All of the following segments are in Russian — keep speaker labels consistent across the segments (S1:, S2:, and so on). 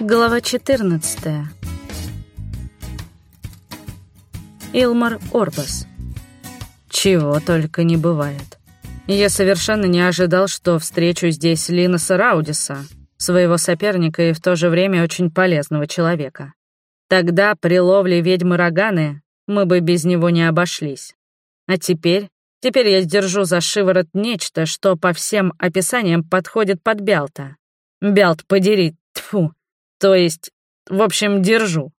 S1: Глава 14. Илмар Орбас. Чего только не бывает. Я совершенно не ожидал, что встречу здесь Линоса Раудиса, своего соперника и в то же время очень полезного человека. Тогда при ловле ведьмы Роганы мы бы без него не обошлись. А теперь, теперь я держу за шиворот нечто, что по всем описаниям подходит под Бялта. Бялт, подери, тфу, то есть, в общем, держу.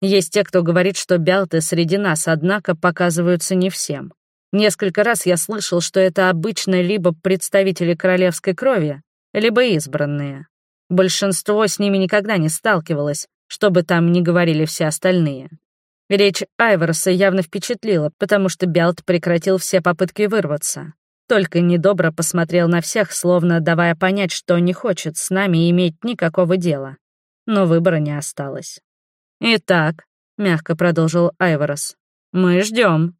S1: Есть те, кто говорит, что бялты среди нас, однако показываются не всем. Несколько раз я слышал, что это обычно либо представители королевской крови, либо избранные. Большинство с ними никогда не сталкивалось, чтобы там не говорили все остальные. Речь Айверса явно впечатлила, потому что Бялт прекратил все попытки вырваться. Только недобро посмотрел на всех, словно давая понять, что не хочет с нами иметь никакого дела но выбора не осталось. «Итак», — мягко продолжил Айворос, — «мы ждем.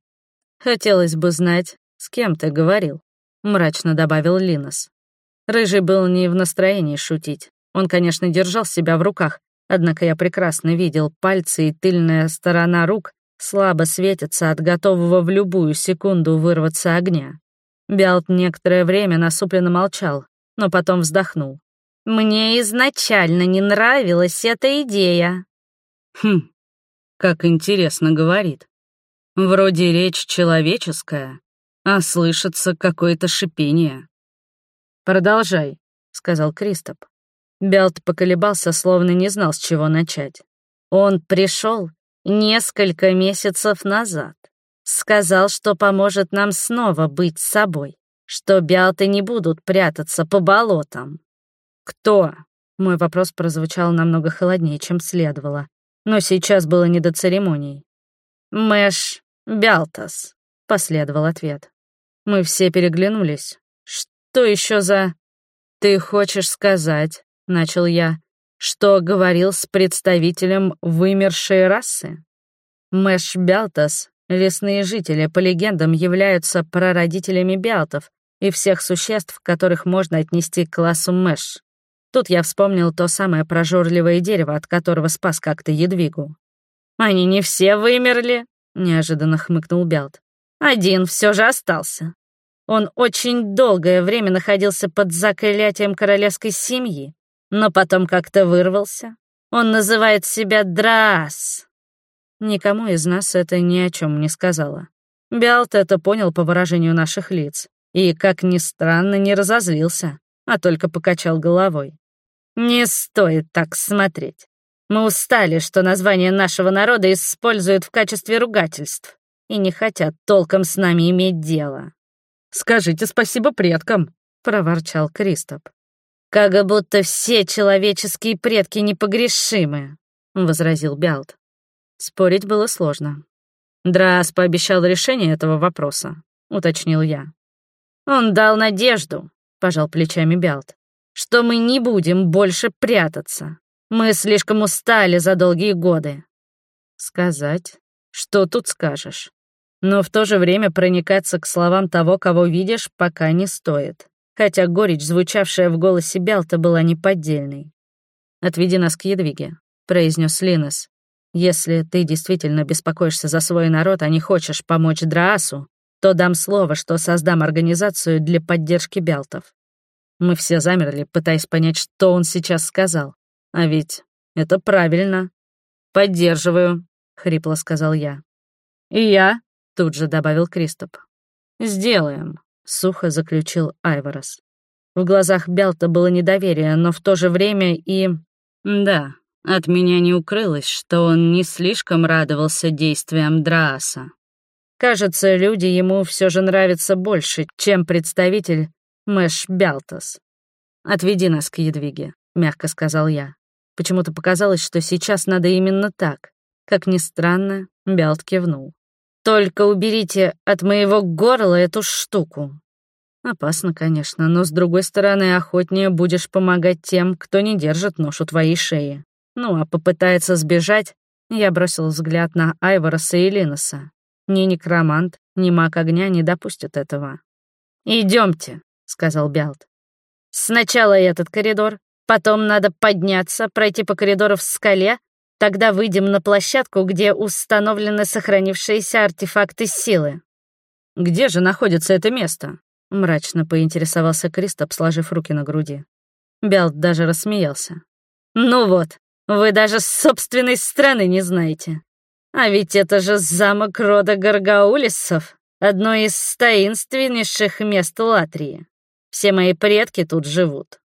S1: «Хотелось бы знать, с кем ты говорил», — мрачно добавил Линос. Рыжий был не в настроении шутить. Он, конечно, держал себя в руках, однако я прекрасно видел пальцы и тыльная сторона рук слабо светятся от готового в любую секунду вырваться огня. Бялт некоторое время насупленно молчал, но потом вздохнул. Мне изначально не нравилась эта идея.
S2: Хм, как интересно говорит. Вроде речь человеческая, а слышится какое-то шипение.
S1: «Продолжай», — сказал Кристоп. Белт поколебался, словно не знал, с чего начать. «Он пришел несколько месяцев назад. Сказал, что поможет нам снова быть собой, что Белты не будут прятаться по болотам. «Кто?» Мой вопрос прозвучал намного холоднее, чем следовало. Но сейчас было не до церемоний. «Мэш Бялтас», — последовал ответ. Мы все переглянулись. «Что еще за...» «Ты хочешь сказать?» — начал я. «Что говорил с представителем вымершей расы?» Мэш Бялтас, лесные жители, по легендам, являются прародителями бялтов и всех существ, которых можно отнести к классу Мэш. Тут я вспомнил то самое прожорливое дерево, от которого спас как-то едвигу. «Они не все вымерли», — неожиданно хмыкнул Белт. «Один все же остался. Он очень долгое время находился под заклятием королевской семьи, но потом как-то вырвался. Он называет себя Драас». Никому из нас это ни о чем не сказала. Белт это понял по выражению наших лиц и, как ни странно, не разозлился, а только покачал головой. Не стоит так смотреть. Мы устали, что название нашего народа используют в качестве ругательств и не хотят толком с нами иметь дело.
S2: «Скажите спасибо предкам», — проворчал Кристоп.
S1: «Как будто все человеческие предки непогрешимы», — возразил Бялт. Спорить было сложно. Драс пообещал решение этого вопроса, — уточнил я. «Он дал надежду», — пожал плечами Бялт что мы не будем больше прятаться. Мы слишком устали за долгие годы. Сказать? Что тут скажешь? Но в то же время проникаться к словам того, кого видишь, пока не стоит. Хотя горечь, звучавшая в голосе Белта, была неподдельной. «Отведи нас к Едвиге», — произнес Линос. «Если ты действительно беспокоишься за свой народ, а не хочешь помочь Драасу, то дам слово, что создам организацию для поддержки Белтов. Мы все замерли, пытаясь понять, что он сейчас сказал. А ведь это правильно. «Поддерживаю», — хрипло сказал я. «И я», — тут же добавил Кристоп. «Сделаем», — сухо заключил Айворос. В глазах Белта было недоверие, но в то же время и... Да, от меня не укрылось, что он не слишком радовался действиям Драаса. Кажется, люди ему все же нравятся больше, чем представитель Мэш Бялтас. «Отведи нас к Едвиге», — мягко сказал я. Почему-то показалось, что сейчас надо именно так. Как ни странно, Бялт кивнул. «Только уберите от моего горла эту штуку». Опасно, конечно, но, с другой стороны, охотнее будешь помогать тем, кто не держит нож у твоей шеи. Ну, а попытается сбежать, я бросил взгляд на Айвороса и Линоса. Ни некромант, ни маг огня не допустят этого. Идемте, — сказал Бялт. «Сначала этот коридор, Потом надо подняться, пройти по коридору в скале, тогда выйдем на площадку, где установлены сохранившиеся артефакты силы».
S2: «Где же находится это место?» — мрачно поинтересовался Кристоп, сложив руки на груди. Белт даже рассмеялся.
S1: «Ну вот, вы даже собственной страны не знаете. А ведь это же замок рода Гаргаулисов, одно из таинственнейших мест Латрии. Все мои предки тут живут».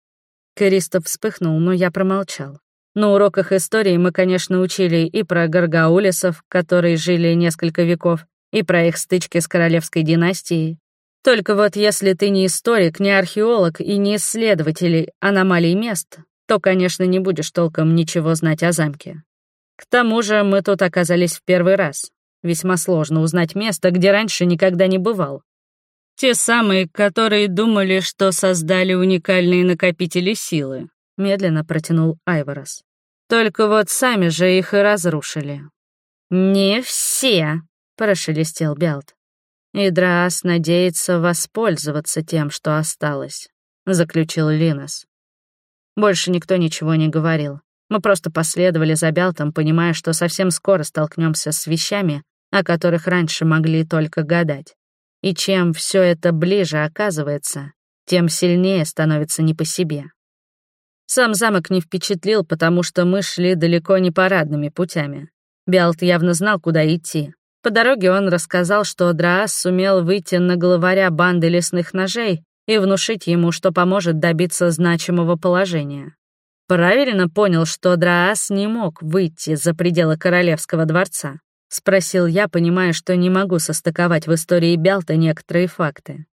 S2: Кристоп вспыхнул, но я промолчал. На уроках истории мы, конечно, учили и про Гаргаулисов, которые жили несколько веков, и про их стычки с королевской династией. Только вот если ты не историк, не археолог и не исследователь аномалий мест, то, конечно, не будешь толком ничего знать о замке. К тому же мы тут оказались в первый раз. Весьма сложно узнать место, где раньше никогда не бывал. Те самые, которые думали, что создали уникальные накопители силы, медленно протянул Айворос. Только вот сами же их и разрушили.
S1: Не все, прошелестел Белт.
S2: И Драас надеется воспользоваться тем, что осталось, заключил Линос. Больше никто ничего не говорил. Мы просто последовали за Белтом, понимая, что совсем скоро столкнемся с вещами, о которых раньше могли только гадать. И чем все это ближе оказывается, тем сильнее становится не по себе. Сам замок не впечатлил, потому что мы шли далеко не парадными путями. Белт явно знал, куда идти. По дороге он рассказал, что Драас сумел выйти на главаря банды лесных ножей и внушить ему, что поможет добиться значимого положения. Правильно понял, что Драас не мог выйти за пределы королевского дворца. Спросил я, понимая, что не могу состыковать в истории Белта некоторые факты.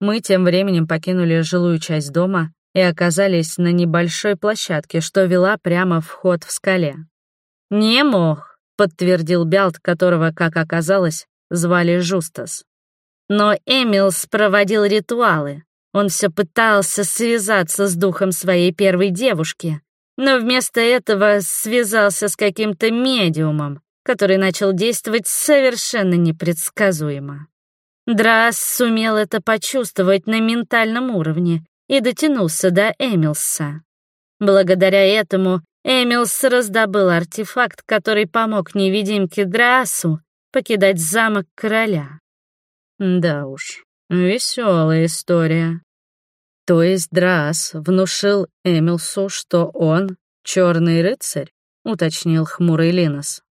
S2: Мы тем временем покинули жилую часть дома и оказались на небольшой площадке, что вела прямо в вход в скале.
S1: «Не мог», — подтвердил Белт, которого, как оказалось, звали Жустас. Но Эмилс проводил ритуалы, он все пытался связаться с духом своей первой девушки, но вместо этого связался с каким-то медиумом, который начал действовать совершенно непредсказуемо. Драс сумел это почувствовать на ментальном уровне и дотянулся до Эмилса. Благодаря этому Эмилс раздобыл артефакт, который помог невидимке Драсу покидать замок короля.
S2: Да уж, веселая история. То есть Драс внушил Эмилсу, что он черный рыцарь? уточнил хмурый Линос.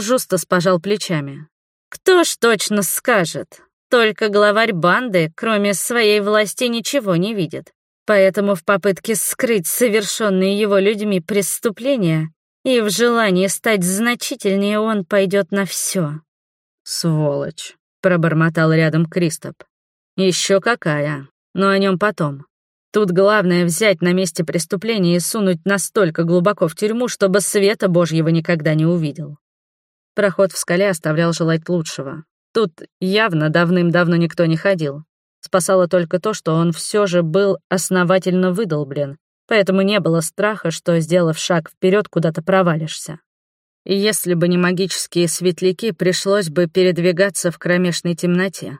S2: Жустас пожал плечами.
S1: Кто ж точно скажет? Только главарь банды, кроме своей власти, ничего не видит. Поэтому в попытке скрыть совершенные его людьми преступления и в желании стать значительнее он пойдет на все.
S2: «Сволочь», — пробормотал рядом Кристоп. Еще какая но о нем потом. Тут главное взять на месте преступления и сунуть настолько глубоко в тюрьму, чтобы света Божьего никогда не увидел. Проход в скале оставлял желать лучшего. Тут явно давным-давно никто не ходил. Спасало только то, что он все же был основательно выдолблен, поэтому не было страха, что, сделав шаг вперед, куда-то провалишься. И если бы не магические светляки, пришлось бы передвигаться в кромешной темноте.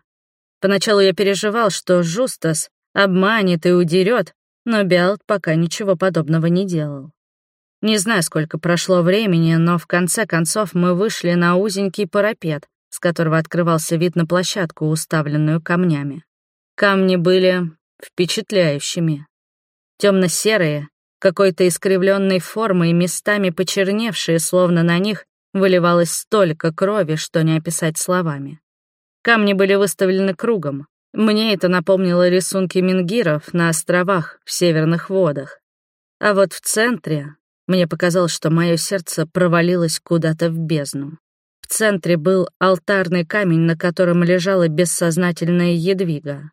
S2: Поначалу я переживал, что Жустас обманет и удерет, но Белт пока ничего подобного не делал. Не знаю, сколько прошло времени, но в конце концов мы вышли на узенький парапет, с которого открывался вид на площадку, уставленную камнями. Камни были впечатляющими. Темно-серые, какой-то искривленной формы и местами почерневшие, словно на них выливалось столько крови, что не описать словами. Камни были выставлены кругом. Мне это напомнило рисунки мингиров на островах в северных водах. А вот в центре мне показалось, что мое сердце провалилось куда-то в бездну. В центре был алтарный камень, на котором лежала бессознательная едвига.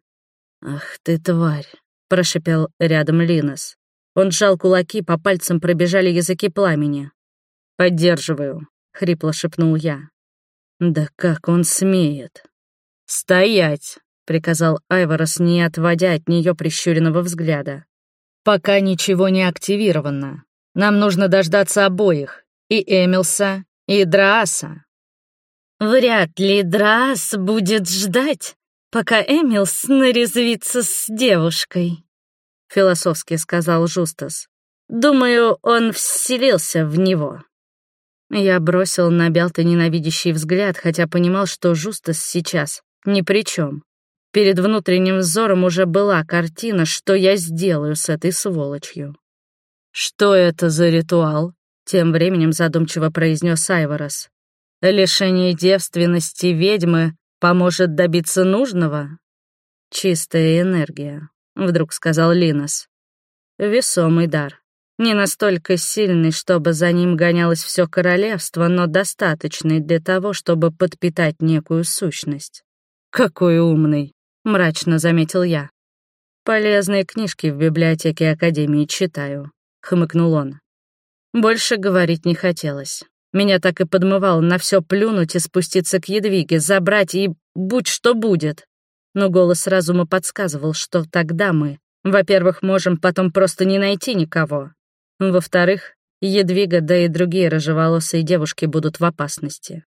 S2: «Ах ты, тварь!» — прошипел рядом Линос. Он сжал кулаки, по пальцам пробежали языки пламени. «Поддерживаю», — хрипло шепнул я. «Да как он смеет!» «Стоять!» — приказал Айворос, не отводя от нее прищуренного взгляда. «Пока ничего не активировано. Нам нужно дождаться обоих, и Эмилса, и Драаса».
S1: «Вряд ли Драас будет ждать, пока Эмилс нарезвится с девушкой», —
S2: философски сказал Жустас.
S1: Думаю, он вселился в него». Я бросил на Белта ненавидящий взгляд, хотя понимал, что Жустас сейчас ни при чем. Перед внутренним взором уже была картина, что я сделаю с этой сволочью. «Что это за ритуал?» — тем временем задумчиво произнес Айворос. «Лишение девственности ведьмы поможет добиться нужного?» «Чистая энергия», — вдруг сказал Линос. «Весомый дар. Не настолько сильный, чтобы за ним гонялось все королевство, но достаточный для того, чтобы подпитать некую сущность». «Какой умный!» — мрачно заметил я. «Полезные книжки в библиотеке Академии читаю», — хмыкнул он. Больше говорить не хотелось. Меня так и подмывало на все плюнуть и спуститься к Едвиге, забрать и будь что будет. Но голос разума подсказывал, что тогда мы, во-первых, можем потом просто не найти никого. Во-вторых, Едвига, да и другие рыжеволосые девушки будут в опасности.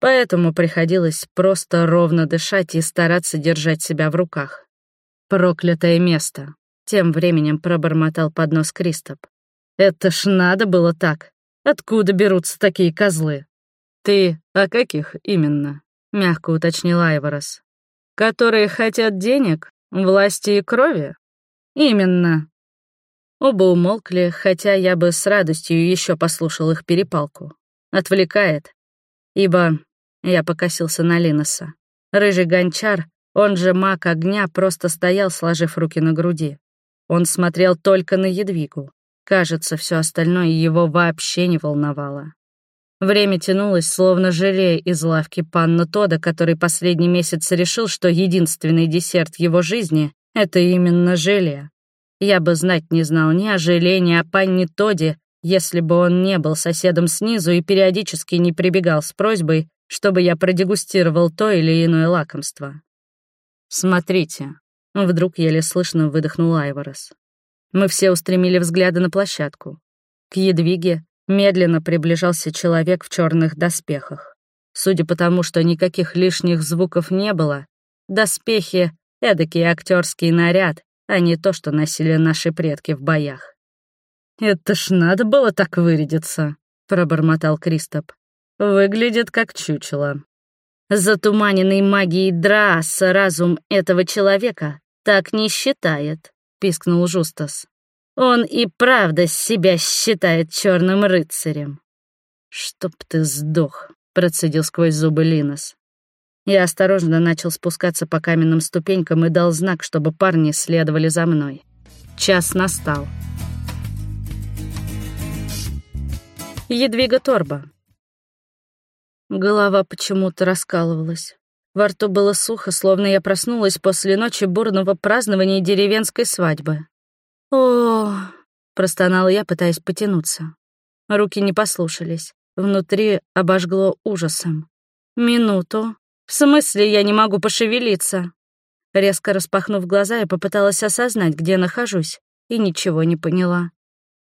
S1: Поэтому приходилось просто ровно дышать и стараться держать себя в руках. Проклятое место. Тем временем пробормотал под нос Кристоп. Это ж надо было так. Откуда берутся такие козлы? Ты о каких именно? Мягко уточнил Айворос. Которые хотят денег, власти и крови? Именно. Оба умолкли, хотя я бы с радостью еще послушал их перепалку. Отвлекает. Ибо я покосился на Линоса. Рыжий гончар, он же маг огня, просто стоял, сложив руки на груди. Он смотрел только на Едвигу. Кажется, все остальное его вообще не волновало. Время тянулось, словно желе из лавки панна Тода, который последний месяц решил, что единственный десерт его жизни — это именно желе. Я бы знать не знал ни о желе, ни о панне Тоде, если бы он не был соседом снизу и периодически не прибегал с просьбой чтобы я продегустировал то или иное лакомство. «Смотрите», — вдруг еле слышно выдохнул Айворос. Мы все устремили взгляды на площадку. К Едвиге медленно приближался человек в черных доспехах. Судя по тому, что никаких лишних звуков не было, доспехи — эдакий актерский наряд, а не то, что носили наши предки в боях. «Это ж надо было так вырядиться», — пробормотал Кристоп. Выглядит как чучело. Затуманенный магией Драаса разум этого человека так не считает, пискнул Жустас. Он и правда себя считает черным рыцарем. Чтоб ты сдох, процедил сквозь зубы Линос. Я осторожно начал спускаться по каменным ступенькам и дал знак, чтобы парни следовали за мной. Час настал. Едвига Торба. Голова почему-то раскалывалась. Во рту было сухо, словно я проснулась после ночи бурного празднования деревенской свадьбы. о простонала я, пытаясь потянуться. Руки не послушались. Внутри обожгло ужасом. «Минуту. В смысле я не могу пошевелиться?» Резко распахнув глаза, я попыталась осознать, где нахожусь, и ничего не поняла.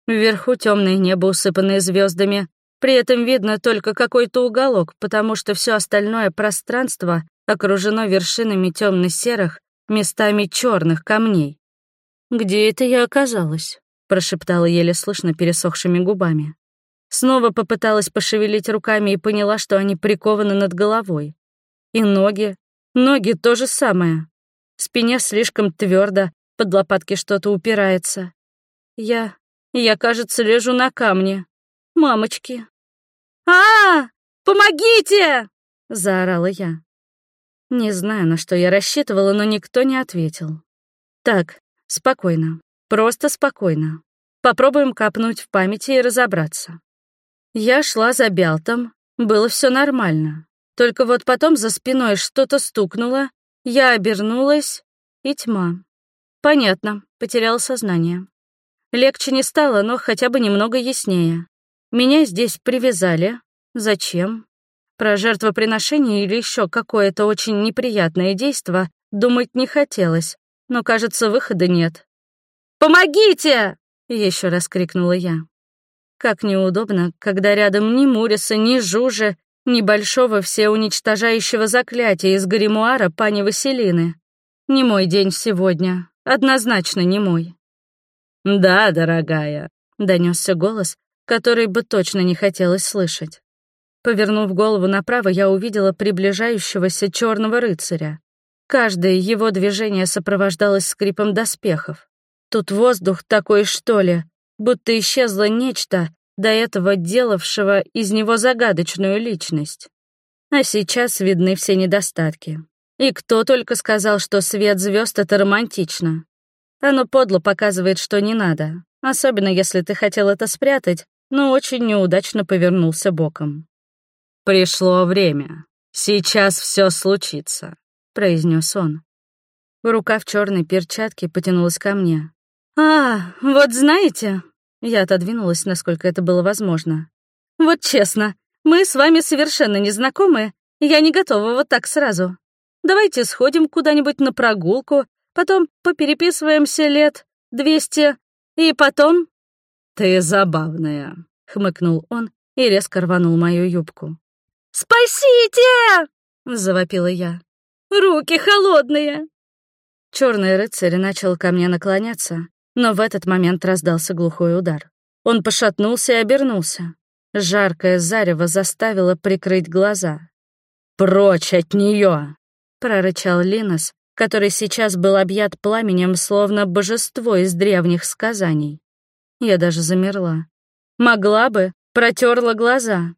S1: Вверху темное небо, усыпанное звездами, при этом видно только какой-то уголок, потому что все остальное пространство окружено вершинами темно-серых, местами черных камней. «Где это я оказалась?» — прошептала еле слышно пересохшими губами. Снова попыталась пошевелить руками и поняла, что они прикованы над головой. И ноги. Ноги то же самое. Спине слишком твердо, под лопатки что-то упирается. Я... я, кажется, лежу на камне. Мамочки, а, Помогите!» — заорала я. Не знаю, на что я рассчитывала, но никто не ответил. Так, спокойно, просто спокойно. Попробуем копнуть в памяти и разобраться. Я шла за Бялтом, было все нормально. Только вот потом за спиной что-то стукнуло, я обернулась, и тьма. Понятно, потеряла сознание. Легче не стало, но хотя бы немного яснее. Меня здесь привязали. Зачем? Про жертвоприношение или еще какое-то очень неприятное действо думать не хотелось, но, кажется, выхода нет. «Помогите!» — еще раз крикнула я. Как неудобно, когда рядом ни Муриса, ни Жужи, ни большого всеуничтожающего заклятия из гримуара пани Василины. Не мой день сегодня, однозначно не мой. «Да, дорогая,
S2: донесся голос, который бы точно не хотелось слышать. Повернув голову направо, я увидела приближающегося черного рыцаря. Каждое его движение сопровождалось скрипом доспехов. Тут воздух такой, что ли, будто исчезло нечто, до этого делавшего из него загадочную личность. А сейчас видны все недостатки. И кто только сказал, что свет звезд это романтично. Оно подло показывает, что не надо, особенно если ты хотел это спрятать, но очень неудачно повернулся боком.
S1: «Пришло время. Сейчас все случится», — произнес он.
S2: Рука в черной перчатке потянулась ко мне. «А, вот знаете...» Я отодвинулась, насколько это было возможно. «Вот честно, мы с вами совершенно не знакомы, я не готова вот так сразу. Давайте сходим куда-нибудь на прогулку, потом попереписываемся лет двести, и потом...»
S1: «Ты забавная», — хмыкнул он и резко рванул мою юбку.
S2: «Спасите!» — завопила я. «Руки холодные!» Черный рыцарь начал ко мне наклоняться, но в этот момент раздался глухой удар. Он пошатнулся и обернулся. Жаркое зарево заставило прикрыть глаза.
S1: «Прочь от нее!
S2: прорычал Линос, который сейчас был объят пламенем, словно божество из древних сказаний. Я даже замерла. Могла бы, протерла глаза.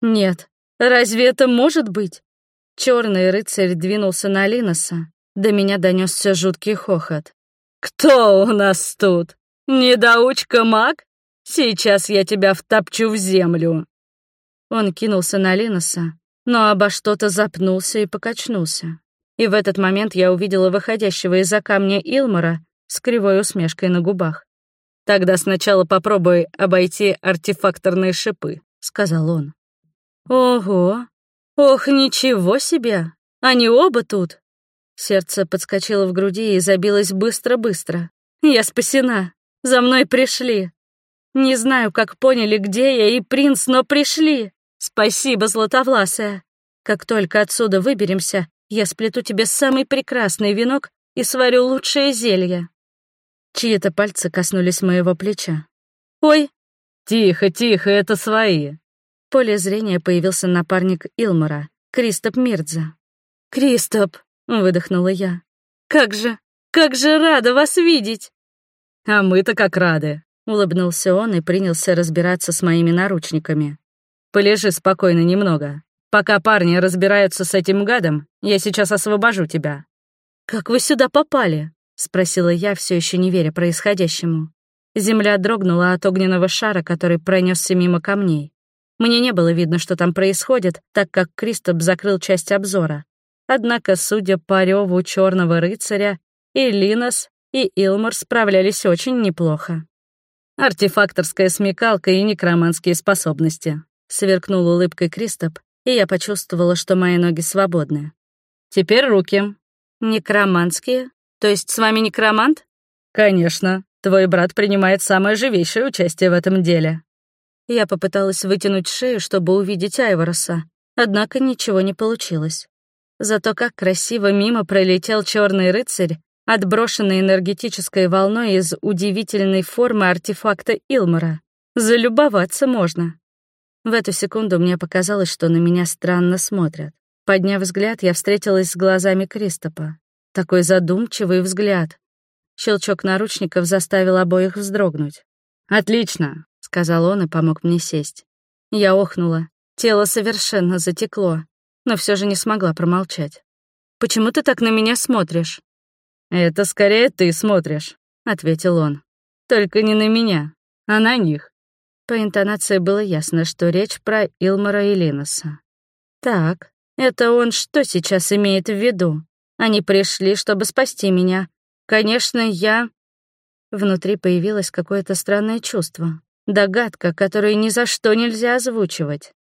S2: Нет, разве это может быть? Черный рыцарь двинулся на Линоса. До меня донесся жуткий хохот.
S1: «Кто у нас тут? Недоучка-маг? Сейчас я тебя втопчу в землю!»
S2: Он кинулся на Линоса, но обо что-то запнулся и покачнулся. И в этот момент я увидела выходящего из-за камня Илмара с кривой усмешкой на губах.
S1: «Тогда сначала попробуй обойти артефакторные шипы», — сказал он.
S2: «Ого! Ох, ничего себе! Они оба тут!» Сердце подскочило в груди и забилось быстро-быстро. «Я спасена! За мной пришли! Не знаю, как поняли, где я и принц, но пришли! Спасибо, Златовласая! Как только отсюда выберемся, я сплету тебе самый прекрасный венок и сварю лучшее зелье!» Чьи-то пальцы коснулись моего плеча. «Ой!»
S1: «Тихо, тихо, это свои!»
S2: Поле зрения появился напарник Илмара, Кристоп Мирдза. «Кристоп!» — выдохнула я. «Как же, как же рада вас видеть!»
S1: «А мы-то как рады!»
S2: — улыбнулся он и принялся разбираться с моими наручниками.
S1: «Полежи спокойно немного. Пока парни разбираются с этим гадом, я сейчас освобожу тебя».
S2: «Как вы сюда попали?» — спросила я, все еще не веря происходящему. Земля дрогнула от огненного шара, который пронесся мимо камней. Мне не было видно, что там происходит, так как Кристоп закрыл часть обзора. Однако, судя по реву черного рыцаря, и Линос, и Илмор справлялись очень неплохо.
S1: Артефакторская смекалка и некроманские способности. Сверкнул улыбкой Кристоп, и я почувствовала, что мои ноги свободны. Теперь руки.
S2: Некроманские? То есть с вами некромант?
S1: Конечно. Твой брат принимает самое живейшее участие в этом деле.
S2: Я попыталась вытянуть шею, чтобы увидеть Айвороса, однако ничего не получилось. Зато как красиво мимо пролетел черный рыцарь, отброшенный энергетической волной из удивительной формы артефакта Илмора. Залюбоваться можно. В эту секунду мне показалось, что на меня странно смотрят. Подняв взгляд, я встретилась с глазами Кристопа. Такой задумчивый взгляд. Щелчок наручников заставил обоих вздрогнуть.
S1: «Отлично», — сказал он и помог мне сесть.
S2: Я охнула. Тело совершенно затекло но все же не смогла промолчать. «Почему ты так на меня смотришь?»
S1: «Это скорее ты смотришь», — ответил он. «Только не на меня, а на них».
S2: По интонации было ясно, что речь про Илмара и Линоса. «Так, это он что сейчас имеет в виду? Они пришли, чтобы спасти меня. Конечно, я...» Внутри появилось какое-то странное чувство. Догадка, которую ни за что нельзя озвучивать.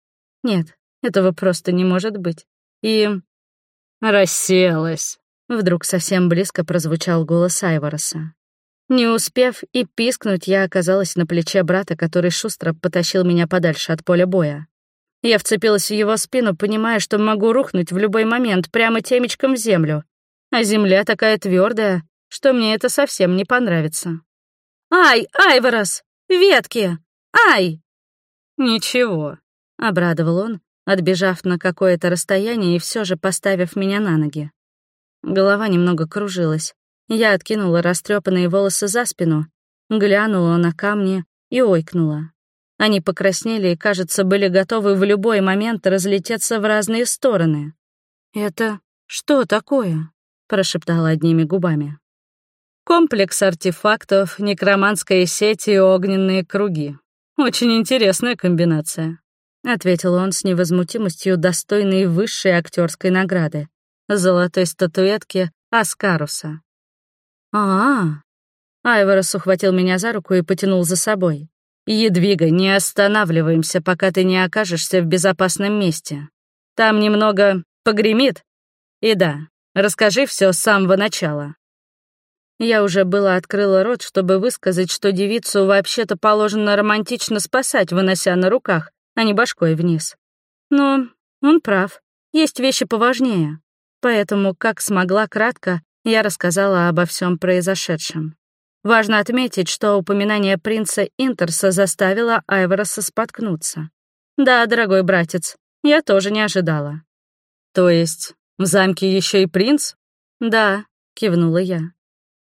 S2: Нет, этого просто не может быть. И...
S1: «Расселась!»
S2: Вдруг совсем близко прозвучал голос Айвороса. Не успев и пискнуть, я оказалась на плече брата, который шустро потащил меня подальше от поля боя. Я вцепилась в его спину, понимая, что могу рухнуть в любой момент прямо темечком в землю. А земля такая твердая, что мне это совсем не понравится. «Ай, Айворос!
S1: Ветки! Ай!»
S2: «Ничего», — обрадовал он, отбежав на какое-то расстояние и все же поставив меня на ноги. Голова немного кружилась. Я откинула растрепанные волосы за спину, глянула на камни и ойкнула. Они покраснели и, кажется, были готовы в любой момент разлететься в разные стороны. «Это что такое?» — прошептала одними губами. «Комплекс артефактов, некроманская сеть и огненные круги. Очень интересная комбинация», — ответил он с невозмутимостью, достойной высшей актерской награды — золотой статуэтки Аскаруса. «А-а-а!» Айворос ухватил меня за руку и потянул за собой. «Едвига, не останавливаемся, пока ты не окажешься в безопасном месте. Там немного погремит. И да, расскажи все с самого начала». Я уже было открыла рот, чтобы высказать, что девицу вообще-то положено романтично спасать, вынося на руках, а не башкой вниз. Но он прав, есть вещи поважнее. Поэтому, как смогла кратко, я рассказала обо всем произошедшем. Важно отметить, что упоминание принца Интерса заставило Айвороса споткнуться. Да, дорогой братец, я тоже не ожидала. То есть в замке еще и принц? Да, кивнула я.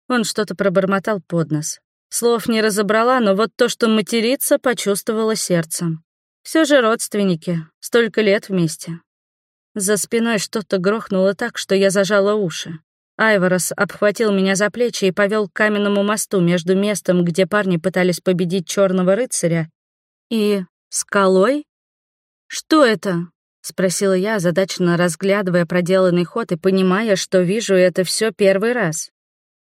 S2: Он что-то пробормотал под нос. Слов не разобрала, но вот то, что материться, почувствовала сердцем. Все же родственники, столько лет вместе. За спиной что-то грохнуло так, что я зажала уши. Айворос обхватил меня за плечи и повел к каменному мосту между местом, где парни пытались победить черного рыцаря, и скалой? Что это? спросила я, озадаченно разглядывая проделанный ход и понимая, что вижу это все первый раз.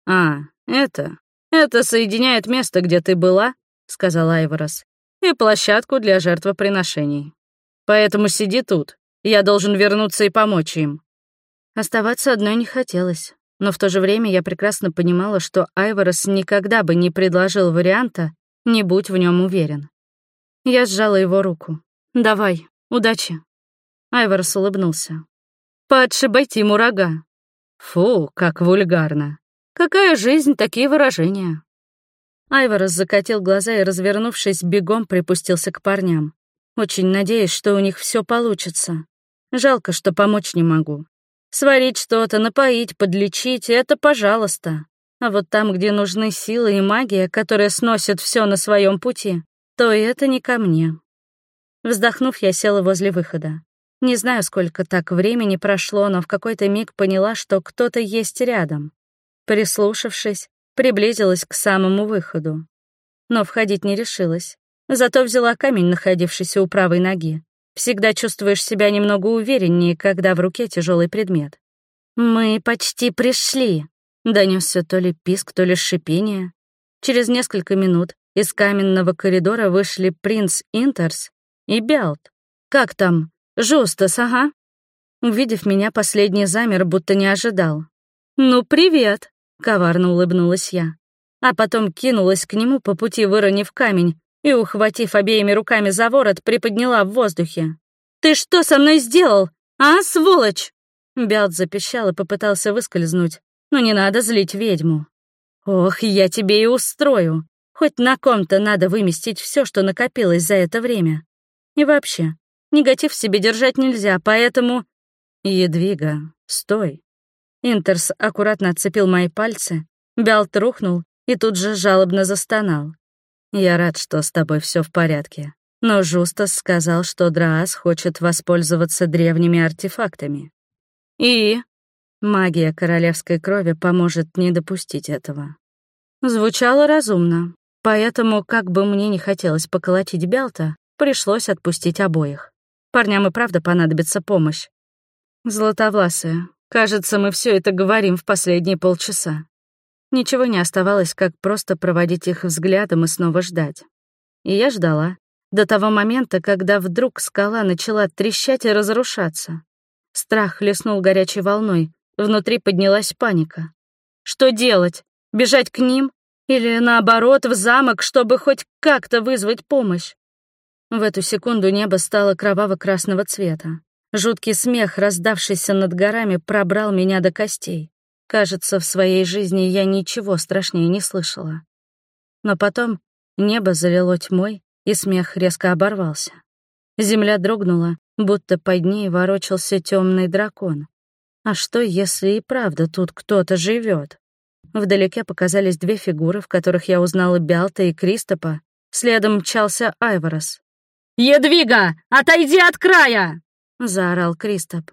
S2: «А, это... Это соединяет место, где ты была», — сказал Айворос, «и площадку для жертвоприношений. Поэтому сиди тут. Я должен вернуться и помочь им». Оставаться одной не хотелось, но в то же время я прекрасно понимала, что Айворос никогда бы не предложил варианта, не будь в нем уверен. Я сжала его руку. «Давай, удачи». Айворос улыбнулся. «Подшибайте ему рога». «Фу, как вульгарно», Какая жизнь, такие выражения. Айворос закатил глаза и, развернувшись, бегом припустился к парням. Очень надеюсь, что у них все получится. Жалко, что помочь не могу. Сварить что-то, напоить, подлечить — это пожалуйста. А вот там, где нужны силы и магия, которые сносят все на своем пути, то это не ко мне. Вздохнув, я села возле выхода. Не знаю, сколько так времени прошло, но в какой-то миг поняла, что кто-то есть рядом. Прислушавшись, приблизилась к самому выходу. Но входить не решилась. Зато взяла камень, находившийся у правой ноги. Всегда чувствуешь себя немного увереннее, когда в руке тяжелый предмет. «Мы почти пришли», — донесся то ли писк, то ли шипение. Через несколько минут из каменного коридора вышли принц Интерс и Бялт. «Как там? Жустас, ага». Увидев меня, последний замер, будто не ожидал. «Ну, привет!» — коварно улыбнулась я. А потом кинулась к нему по пути, выронив камень, и, ухватив обеими руками за ворот, приподняла в воздухе. «Ты что со мной сделал? А, сволочь?» Бялт запищал и попытался выскользнуть. «Но не надо злить ведьму». «Ох, я тебе и устрою. Хоть на ком-то надо выместить все, что накопилось за это время. И вообще, негатив в себе держать нельзя, поэтому...» «Едвига, стой», Интерс аккуратно отцепил мои пальцы, Бялт рухнул и тут же жалобно застонал. «Я рад, что с тобой все в порядке. Но Жустас сказал, что Драас хочет воспользоваться древними артефактами. И магия королевской крови поможет не допустить этого». Звучало разумно, поэтому, как бы мне не хотелось поколотить Бялта, пришлось отпустить обоих. Парням и правда понадобится помощь. Златовласая, Кажется, мы все это говорим в последние полчаса. Ничего не оставалось, как просто проводить их взглядом и снова ждать. И я ждала. До того момента, когда вдруг скала начала трещать и разрушаться. Страх хлестнул горячей волной, внутри поднялась паника. Что делать? Бежать к ним? Или, наоборот, в замок, чтобы хоть как-то вызвать помощь? В эту секунду небо стало кроваво-красного цвета. Жуткий смех, раздавшийся над горами, пробрал меня до костей. Кажется, в своей жизни я ничего страшнее не слышала. Но потом
S1: Небо залило тьмой, и смех резко оборвался. Земля дрогнула, будто под ней ворочался темный дракон. А что, если и правда тут кто-то живет? Вдалеке показались две фигуры, в которых я узнала Бялта и Кристопа. Следом мчался Айворос.
S2: «Едвига, отойди от края!»
S1: — заорал Кристоп.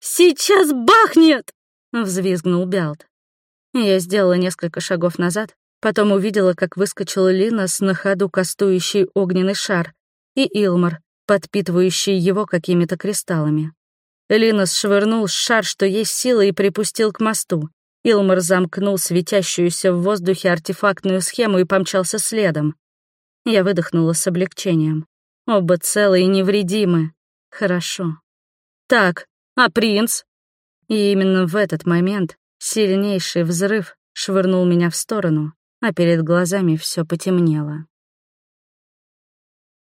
S1: «Сейчас бахнет!» — взвизгнул Бялт. Я сделала несколько шагов назад, потом увидела, как выскочил Линос на ходу кастующий огненный шар, и Илмар, подпитывающий его какими-то кристаллами. Линос швырнул шар, что есть силы, и припустил к мосту. Илмар замкнул светящуюся в воздухе артефактную схему и помчался следом. Я выдохнула с облегчением. Оба целы и невредимы. Хорошо. Так, а принц? И именно в этот момент сильнейший взрыв швырнул меня в сторону, а перед глазами все потемнело.